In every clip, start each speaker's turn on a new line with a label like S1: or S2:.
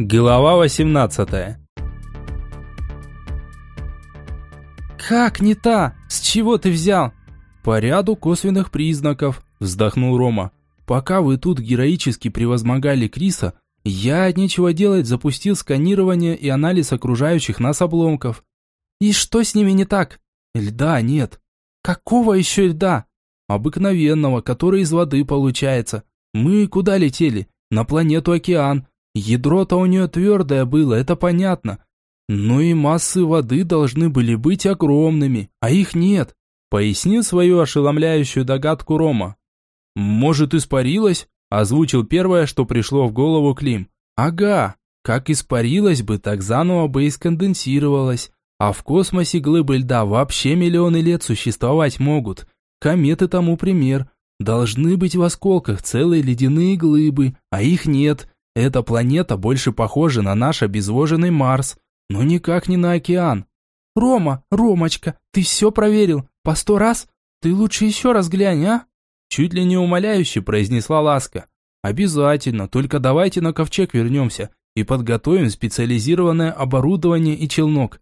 S1: Глава 18
S2: «Как не та? С чего ты взял?»
S1: «По ряду косвенных признаков», – вздохнул Рома. «Пока вы тут героически превозмогали Криса, я от нечего делать запустил сканирование и анализ окружающих нас обломков».
S2: «И что с ними не так?»
S1: «Льда нет».
S2: «Какого еще льда?»
S1: «Обыкновенного, который из воды получается. Мы куда летели? На планету Океан. Ядро-то у нее твердое было, это понятно. Но и массы воды должны были быть огромными, а их нет. Пояснил свою ошеломляющую догадку Рома. «Может, испарилась?» – озвучил первое, что пришло в голову Клим. «Ага, как испарилась бы, так заново бы и сконденсировалась. А в космосе глыбы льда вообще миллионы лет существовать могут. Кометы тому пример. Должны быть в осколках целые ледяные глыбы, а их нет. Эта планета больше похожа на наш обезвоженный Марс, но никак не на океан.
S2: Рома, Ромочка, ты все проверил? По сто раз? Ты лучше еще раз глянь, а?
S1: Чуть ли не умоляюще произнесла Ласка. Обязательно, только давайте на ковчег вернемся и подготовим специализированное оборудование и челнок.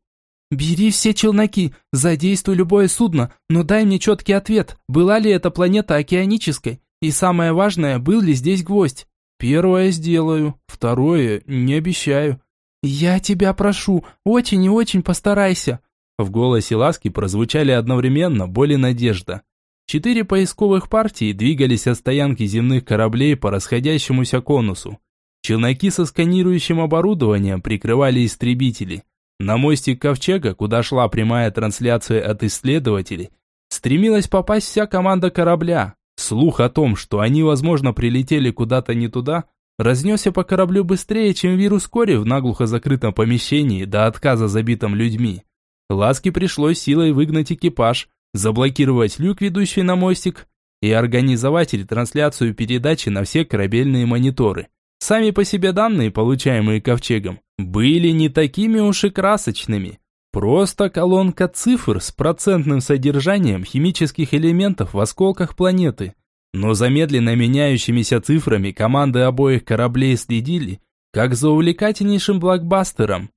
S2: «Бери все челноки, задействуй любое судно, но дай мне четкий ответ, была ли эта планета океанической, и самое важное, был ли здесь гвоздь?»
S1: Первое сделаю, второе не обещаю.
S2: Я тебя прошу, очень и очень постарайся.
S1: В голосе Ласки прозвучали одновременно боль и надежда. Четыре поисковых партии двигались от стоянки земных кораблей по расходящемуся конусу. Челноки со сканирующим оборудованием прикрывали истребители. На мостик ковчега, куда шла прямая трансляция от исследователей, стремилась попасть вся команда корабля, Слух о том, что они, возможно, прилетели куда-то не туда, разнесся по кораблю быстрее, чем вирус кори в наглухо закрытом помещении до отказа забитым людьми. Ласке пришлось силой выгнать экипаж, заблокировать люк, ведущий на мостик, и организовать ретрансляцию передачи на все корабельные мониторы. Сами по себе данные, получаемые ковчегом, были не такими уж и красочными. Просто колонка цифр с процентным содержанием химических элементов в осколках планеты. Но за медленно меняющимися цифрами команды обоих кораблей следили, как за увлекательнейшим блокбастером.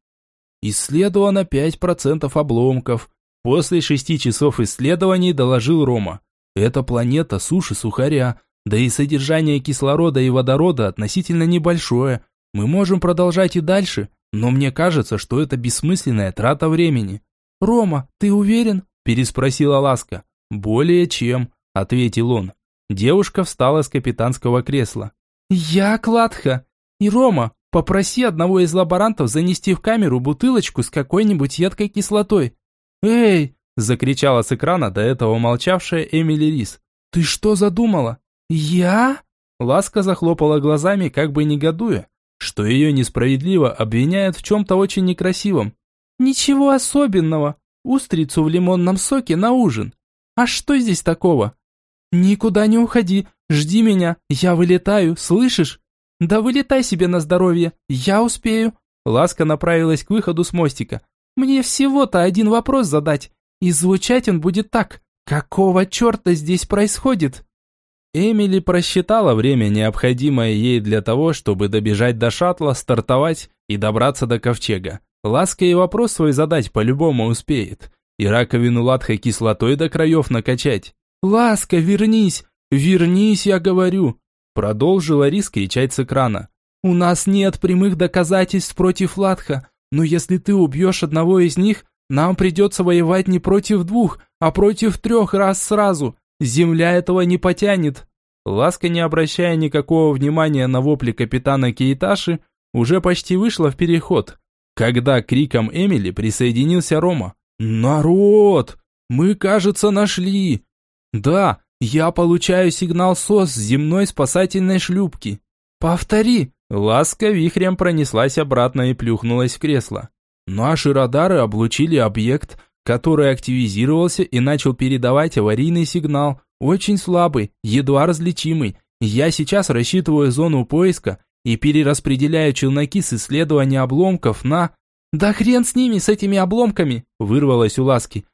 S1: Исследовано 5% обломков. После шести часов исследований доложил Рома. Эта планета суши сухаря, да и содержание кислорода и водорода относительно небольшое. Мы можем продолжать и дальше, но мне кажется, что это бессмысленная трата времени.
S2: «Рома, ты уверен?»
S1: – переспросила Ласка. «Более чем», – ответил он. Девушка встала с капитанского кресла.
S2: «Я Кладха. И Рома, попроси одного из лаборантов занести в камеру бутылочку с какой-нибудь едкой кислотой».
S1: «Эй!» – закричала с экрана до этого молчавшая Эмили Рис. «Ты что задумала?»
S2: «Я?»
S1: Ласка захлопала глазами, как бы негодуя, что ее несправедливо обвиняют в чем-то очень некрасивом.
S2: Ничего особенного. Устрицу в лимонном соке на ужин. А что здесь такого? Никуда не уходи, жди меня, я вылетаю, слышишь? Да вылетай себе на здоровье, я успею.
S1: Ласка направилась к выходу с мостика.
S2: Мне всего-то один вопрос задать, и звучать он будет так. Какого черта здесь происходит?
S1: Эмили просчитала время, необходимое ей для того, чтобы добежать до шаттла, стартовать и добраться до ковчега. Ласка и вопрос свой задать по-любому успеет. И раковину ладхой кислотой до краев накачать. «Ласка, вернись! Вернись, я говорю!» Продолжила Рис кричать с экрана.
S2: «У нас нет прямых доказательств против Ладха, но если ты убьешь одного из них, нам придется воевать не против двух, а против трех раз сразу. Земля этого не потянет.
S1: Ласка, не обращая никакого внимания на вопли капитана Кейташи, уже почти вышла в переход, когда к крикам Эмили присоединился Рома. «Народ! Мы, кажется, нашли!» «Да, я получаю сигнал СОС с земной спасательной шлюпки».
S2: «Повтори!»
S1: Ласка вихрем пронеслась обратно и плюхнулась в кресло. Наши радары облучили объект, который активизировался и начал передавать аварийный сигнал, очень слабый, едва различимый. Я сейчас рассчитываю зону поиска и перераспределяю челноки с исследования обломков на...
S2: «Да хрен с ними, с этими обломками!» – вырвалось у Ласки.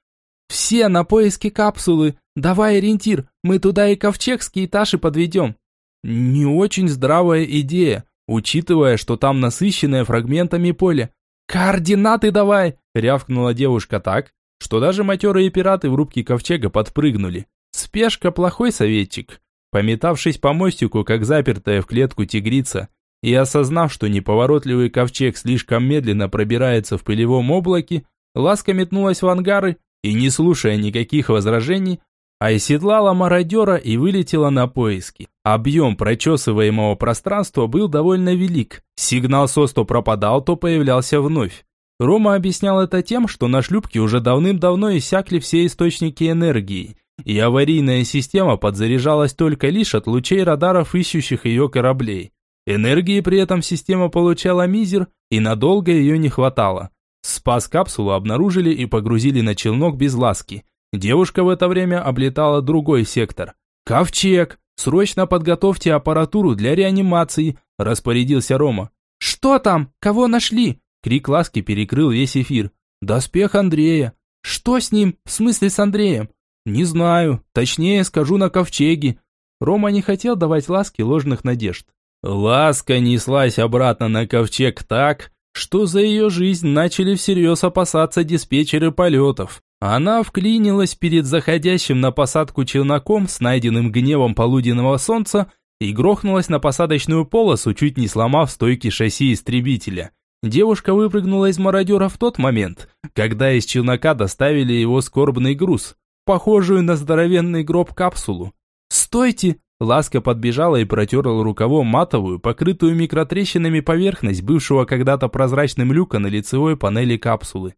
S2: «Все на поиски капсулы. Давай ориентир, мы туда и ковчег с Кейташи подведем».
S1: «Не очень здравая идея», учитывая, что там насыщенное фрагментами поле. «Координаты давай!» – рявкнула девушка так, что даже матерые пираты в рубке ковчега подпрыгнули. Спешка – плохой советчик. Пометавшись по мостику, как запертая в клетку тигрица, и осознав, что неповоротливый ковчег слишком медленно пробирается в пылевом облаке, ласка метнулась в ангары и, не слушая никаких возражений, оседлала мародера и вылетела на поиски. Объем прочесываемого пространства был довольно велик. Сигнал СОС то пропадал, то появлялся вновь. Рома объяснял это тем, что на шлюпке уже давным-давно иссякли все источники энергии, и аварийная система подзаряжалась только лишь от лучей радаров ищущих ее кораблей. Энергии при этом система получала мизер, и надолго ее не хватало. Спас-капсулу обнаружили и погрузили на челнок без ласки. Девушка в это время облетала другой сектор. «Ковчег! Срочно подготовьте аппаратуру для реанимации!» – распорядился Рома.
S2: «Что там? Кого нашли?»
S1: Крик ласки перекрыл весь эфир. «Доспех Андрея!»
S2: «Что с ним? В смысле с Андреем?»
S1: «Не знаю. Точнее скажу на ковчеге». Рома не хотел давать ласке ложных надежд. Ласка неслась обратно на ковчег так, что за ее жизнь начали всерьез опасаться диспетчеры полетов. Она вклинилась перед заходящим на посадку челноком с найденным гневом полуденного солнца и грохнулась на посадочную полосу, чуть не сломав стойки шасси истребителя. Девушка выпрыгнула из мародера в тот момент, когда из челнока доставили его скорбный груз, похожую на здоровенный гроб капсулу. «Стойте!» Ласка подбежала и протерла рукавом матовую, покрытую микротрещинами поверхность бывшего когда-то прозрачным люка на лицевой панели капсулы.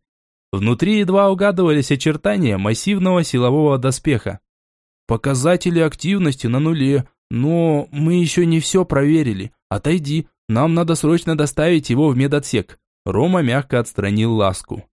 S1: Внутри едва угадывались очертания массивного силового доспеха. Показатели активности на нуле, но мы еще не все проверили. Отойди, нам надо срочно доставить его в медотсек. Рома мягко отстранил ласку.